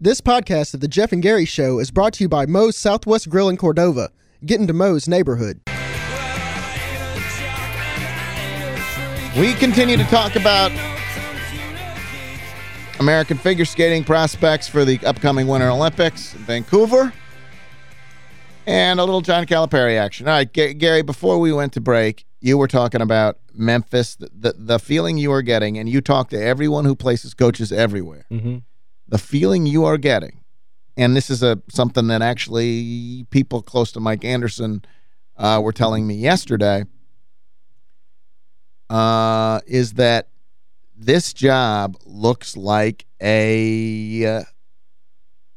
This podcast of the Geoff and Gary Show is brought to you by Moe's Southwest Grill in Cordova. Get into Moe's neighborhood. We continue to talk about American figure skating prospects for the upcoming Winter Olympics in Vancouver. And a little John Calipari action. All right, G Gary, before we went to break, you were talking about Memphis, the, the, the feeling you are getting, and you talk to everyone who places coaches everywhere. Mm -hmm the feeling you are getting, and this is a something that actually people close to Mike Anderson uh, were telling me yesterday, uh, is that this job looks like a, uh,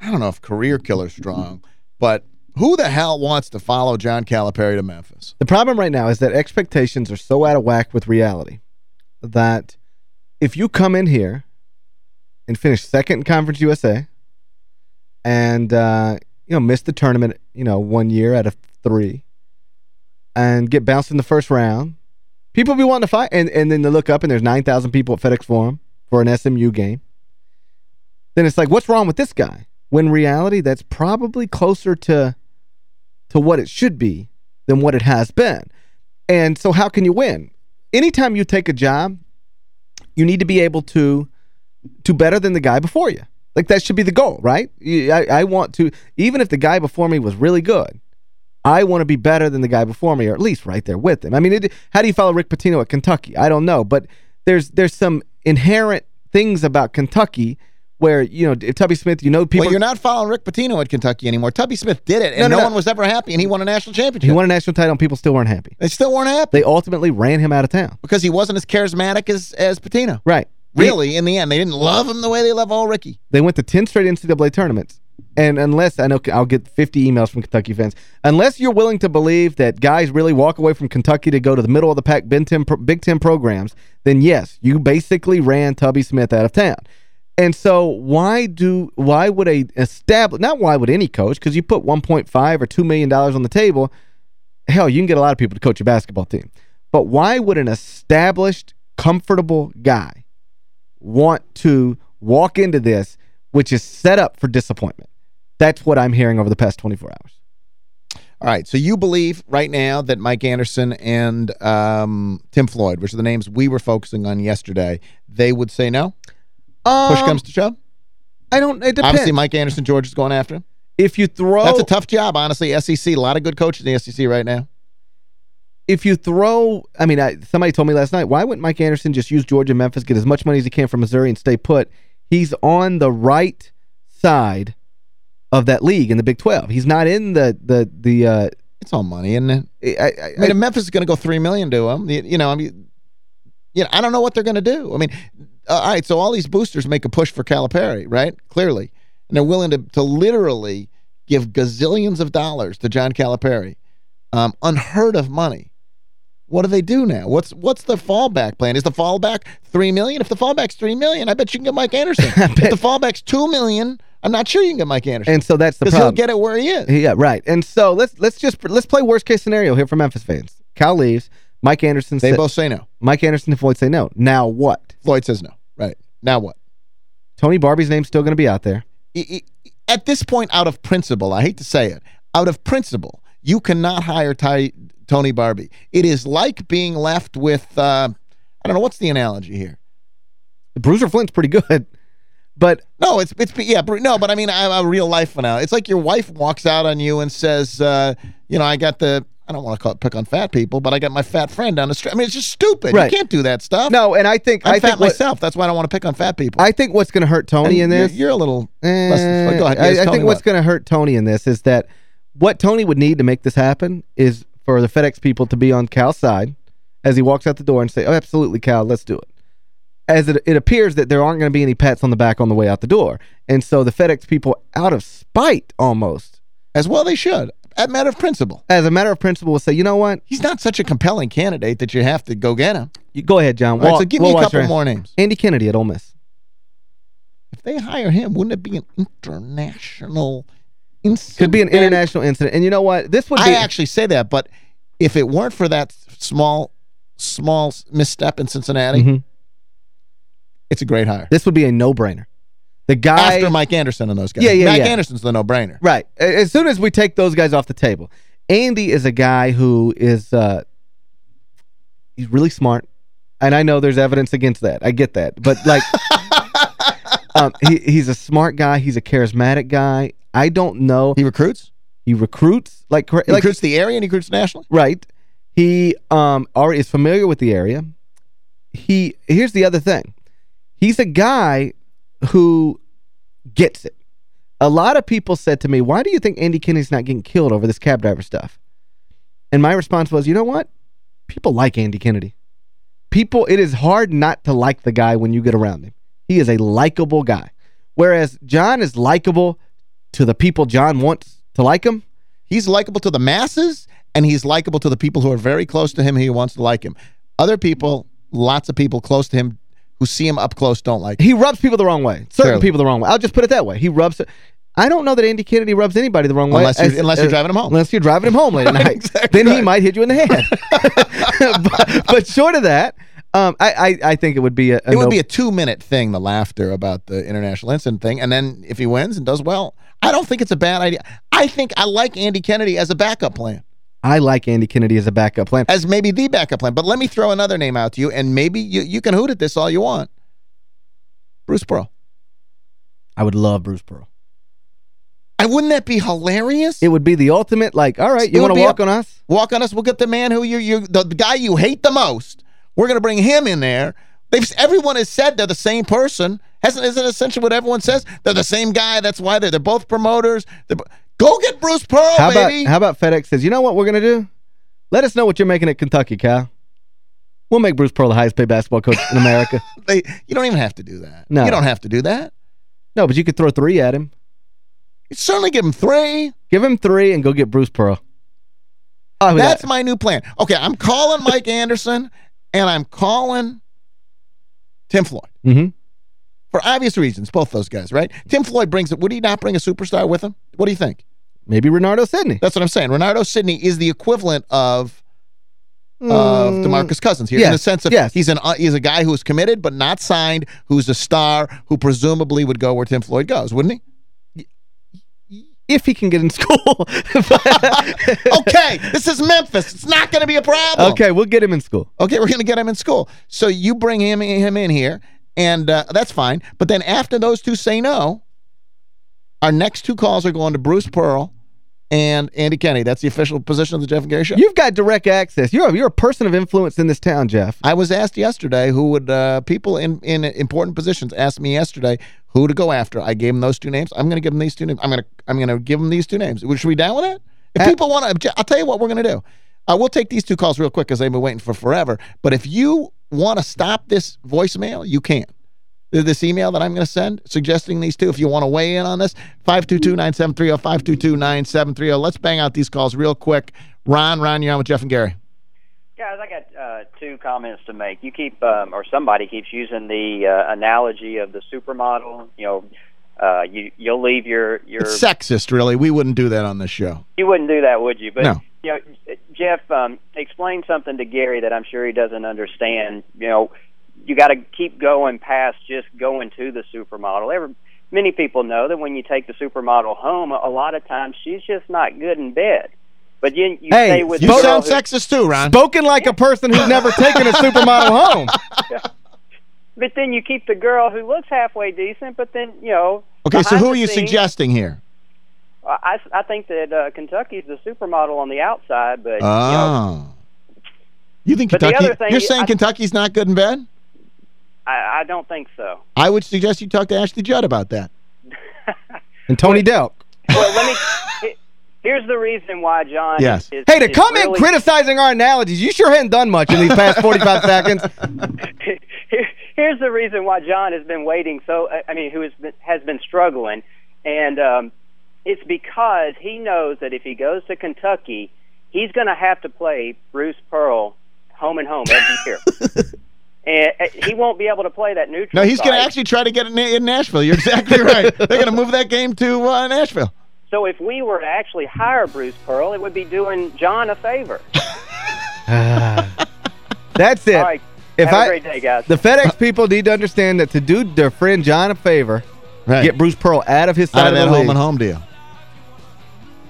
I don't know if career killer strong, but who the hell wants to follow John Calipari to Memphis? The problem right now is that expectations are so out of whack with reality that if you come in here and finished second in Conference USA and, uh, you know, missed the tournament, you know, one year out of three and get bounced in the first round. People be wanting to fight, and, and then they look up and there's 9,000 people at FedEx Forum for an SMU game. Then it's like, what's wrong with this guy? When reality, that's probably closer to to what it should be than what it has been. And so how can you win? Anytime you take a job, you need to be able to to better than the guy before you. Like, that should be the goal, right? I, I want to, even if the guy before me was really good, I want to be better than the guy before me, or at least right there with him. I mean, it, how do you follow Rick Pitino at Kentucky? I don't know, but there's there's some inherent things about Kentucky where, you know, if Tubby Smith, you know people... Well, you're not following Rick Pitino at Kentucky anymore. Tubby Smith did it, and no, no, no, no, one was ever happy, and he won a national championship. He won a national title, and people still weren't happy. They still weren't happy. They ultimately ran him out of town. Because he wasn't as charismatic as, as Pitino. Right. Really, in the end, they didn't love him the way they love old Ricky. They went to 10 straight NCAA tournaments. And unless, I know I'll get 50 emails from Kentucky fans, unless you're willing to believe that guys really walk away from Kentucky to go to the middle of the pack Big Ten, Big Ten programs, then yes, you basically ran Tubby Smith out of town. And so why do why would a establish not why would any coach because you put 1.5 or 2 million dollars on the table hell you can get a lot of people to coach a basketball team but why would an established comfortable guy want to walk into this, which is set up for disappointment. That's what I'm hearing over the past 24 hours. All right, so you believe right now that Mike Anderson and um, Tim Floyd, which are the names we were focusing on yesterday, they would say no? Um, Push comes to shove? I don't, it depends. Obviously, Mike Anderson, George is going after him. If you throw... That's a tough job, honestly, SEC. A lot of good coaches in the SEC right now if you throw, I mean, I, somebody told me last night, why wouldn't Mike Anderson just use Georgia Memphis, get as much money as he can from Missouri and stay put? He's on the right side of that league in the Big 12. He's not in the the the uh, it's all money, isn't it? I, I, I mean, Memphis is going to go 3 million to him. You know, I mean, you know, I don't know what they're going to do. I mean, uh, all right, so all these boosters make a push for Calipari, right? Clearly. And they're willing to, to literally give gazillions of dollars to John Calipari. Um, unheard of money. What do they do now? What's what's the fallback plan? Is the fallback 3 million? If the fallback's 3 million, I bet you can get Mike Anderson. if the fallback's 2 million, I'm not sure you can get Mike Anderson. And so that's the problem. he'll get it where he is. Yeah, right. And so let's let's just let's play worst case scenario here for Memphis fans. Cal leaves. Mike Anderson They both say no. Mike Anderson and Floyd say no. Now what? Floyd says no. Right. Now what? Tony Barbee's name's still going to be out there. At this point, out of principle, I hate to say it, out of principle, you cannot hire Ty, Tony Barbee. It is like being left with, uh, I don't know, what's the analogy here? Bruiser Flint's pretty good. But no, it's it's yeah, no, but I mean I'm a real life now. It's like your wife walks out on you and says, uh, you know, I got the I don't want to call it pick on fat people, but I got my fat friend down the street. I mean, it's just stupid. Right. You can't do that stuff. No, and I think I'm I fat think myself. That's why I don't want to pick on fat people. I think what's going to hurt Tony and in this. You're, you're a little. Eh, less, go ahead. I, I think what's going to hurt Tony in this is that what Tony would need to make this happen is for the FedEx people to be on Cal's side as he walks out the door and say, oh, absolutely, Cal, let's do it. As it, it appears that there aren't going to be any pats on the back on the way out the door. And so the FedEx people, out of spite almost. As well they should. As a matter of principle. As a matter of principle, will say, you know what? He's not such a compelling candidate that you have to go get him. You, go ahead, John. All right, so give me a couple more names. Andy Kennedy at Ole Miss. If they hire him, wouldn't it be an international. Could be an international incident. And you know what? This would be... I actually say that, but if it weren't for that small small misstep in Cincinnati, mm -hmm. it's a great hire. This would be a no-brainer. The guy After Mike Anderson and those guys. Yeah, yeah, Mike yeah. Anderson's the no-brainer. Right. As soon as we take those guys off the table, Andy is a guy who is uh, he's really smart. And I know there's evidence against that. I get that. But like um, he he's a smart guy, he's a charismatic guy. I don't know. He recruits? He recruits like He like recruits the area and he recruits nationally? right. He um already is familiar with the area. He here's the other thing. He's a guy who gets it. A lot of people said to me, why do you think Andy Kennedy's not getting killed over this cab driver stuff? And my response was, you know what? People like Andy Kennedy. People, it is hard not to like the guy when you get around him. He is a likable guy. Whereas John is likable to the people John wants to like him. He's likable to the masses, and he's likable to the people who are very close to him who wants to like him. Other people, lots of people close to him who see him up close don't like him. He rubs people the wrong way. Certain people the wrong way. I'll just put it that way. He rubs... I don't know that Andy Kennedy rubs anybody the wrong way. Unless you're- unless you're driving him home. Unless you're driving him home late at night. Exactly then he might hit you in the head. but, but short of that, um, I, I I think it would be a, a It would no- be a two-minute thing, the laughter about the international incident thing, and then if he wins and does well, I don't think it's a bad idea. I think I like Andy Kennedy as a backup plan, I like Andy Kennedy as a backup plan. as maybe the backup plan. But let me throw another name out to you, and maybe you, you can hoot at this all you want. Bruce Pearl. I would love Bruce Pearl. And wouldn't that be hilarious? It would be the ultimate, like, all right, you want to walk a- on us? Walk on us. We'll get the man who you you the, the guy you hate the most. We're going to bring him in there. They've everyone has said they're the same person. Hasn't isn't essentially what everyone says? They're the same guy. That's why they're they're both promoters. They're, go get Bruce Pearl, How about, baby. how about FedEx says, you know what we're going to do? Let us know what you're making at Kentucky, Cal. We'll make Bruce Pearl the highest paid basketball coach in America. they, you don't even have to do that. No. You don't have to do that. No, but you could throw three at him. You certainly give him three. Give him three and go get Bruce Pearl. Oh, That's that- my new plan. Okay, I'm calling Mike Anderson and I'm calling Tim Floyd. Mhm. For obvious reasons, both those guys, right? Tim Floyd brings it. Would he not bring a superstar with him? What do you think? Maybe Renardo Sidney. That's what I'm saying. Renardo Sidney is the equivalent of of Mm, DeMarcus Cousins here in the sense of yes. he's an uh, he's a guy who's committed but not signed, who's a star, who presumably would go where Tim Floyd goes, wouldn't he? If he can get in school. Okay, this is Memphis. It's not going to be a problem. okay, we'll get him in school. Okay, we're going to get him in school. So you bring him him in here, and uh, that's fine. But then after those two say no, our next two calls are going to Bruce Pearl and Andy Kenny. That's the official position of the Geoff and Gary Show. You've got direct access. You're a, you're a person of influence in this town, Geoff. I was asked yesterday who would uh, people in in important positions asked me yesterday who to go after. I gave them those two names. I'm going to give them these two names. I'm going to I'm going to give them these two names. Should we down with that? If Uh, people want to, I'll tell you what we're going to do. Uh, we'll take these two calls real quick because they've been waiting for forever. But if you want to stop this voicemail, you can. This email that I'm going to send suggesting these two, if you want to weigh in on this, 522-9730, 522-9730. Let's bang out these calls real quick. Ron, Ron, you're on with Geoff and Gary. Guys, I got uh, two comments to make. You keep, um, or somebody keeps using the uh, analogy of the supermodel. You know, uh, you you'll leave your your. It's sexist, really. We wouldn't do that on this show. You wouldn't do that, would you? But No. you know, Geoff, um, explain something to Gary that I'm sure he doesn't understand. You know, you got to keep going past just going to the supermodel. Every, many people know that when you take the supermodel home, a lot of times she's just not good in bed. But you, you Hey, stay with You the girl sound who- sexist too, Ron. Spoken like a person who's never taken a supermodel home. But then you keep the girl who looks halfway decent, but then you know. Okay, so who are you scenes- suggesting here? I I think that uh, Kentucky's the supermodel on the outside, but you know, Oh. You think Kentucky... thing You're saying I- Kentucky's not good in bed? I, I don't think so. I would suggest you talk to Ashley Judd about that. And Tony Delk. Well, let me. Here's the reason why John. Yes. Is, Hey, to is come in criticizing our analogies, you sure hadn't done much in these past 45 seconds. Here- Here's the reason why John has been waiting. So I I mean, who has been, has been struggling, and um, it's because he knows that if he goes to Kentucky, he's going to have to play Bruce Pearl home and home every year. And uh, he won't be able to play that neutral. No, he's going to actually try to get it in, in Nashville. You're exactly right. They're going to move that game to uh, Nashville. So if we were to actually hire Bruce Pearl, it would be doing John a favor. That's it. All right. If Have a I- great day, guys. The FedEx people need to understand that to do their friend John a favor, Right. Get Bruce Pearl out of his side Out of of that the home league. and home deal.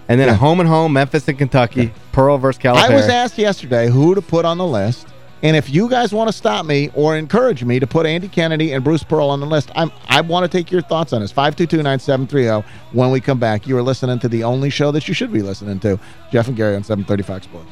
And then Yeah. a home and home, Memphis and Kentucky, Pearl versus Calipari. I was asked yesterday who to put on the list. And if you guys want to stop me or encourage me to put Andy Kennedy and Bruce Pearl on the list, I'm, I want to take your thoughts on this. 522-9730 when we come back. You are listening to the only show that you should be listening to, Geoff and Gary on 730 Fox Sports.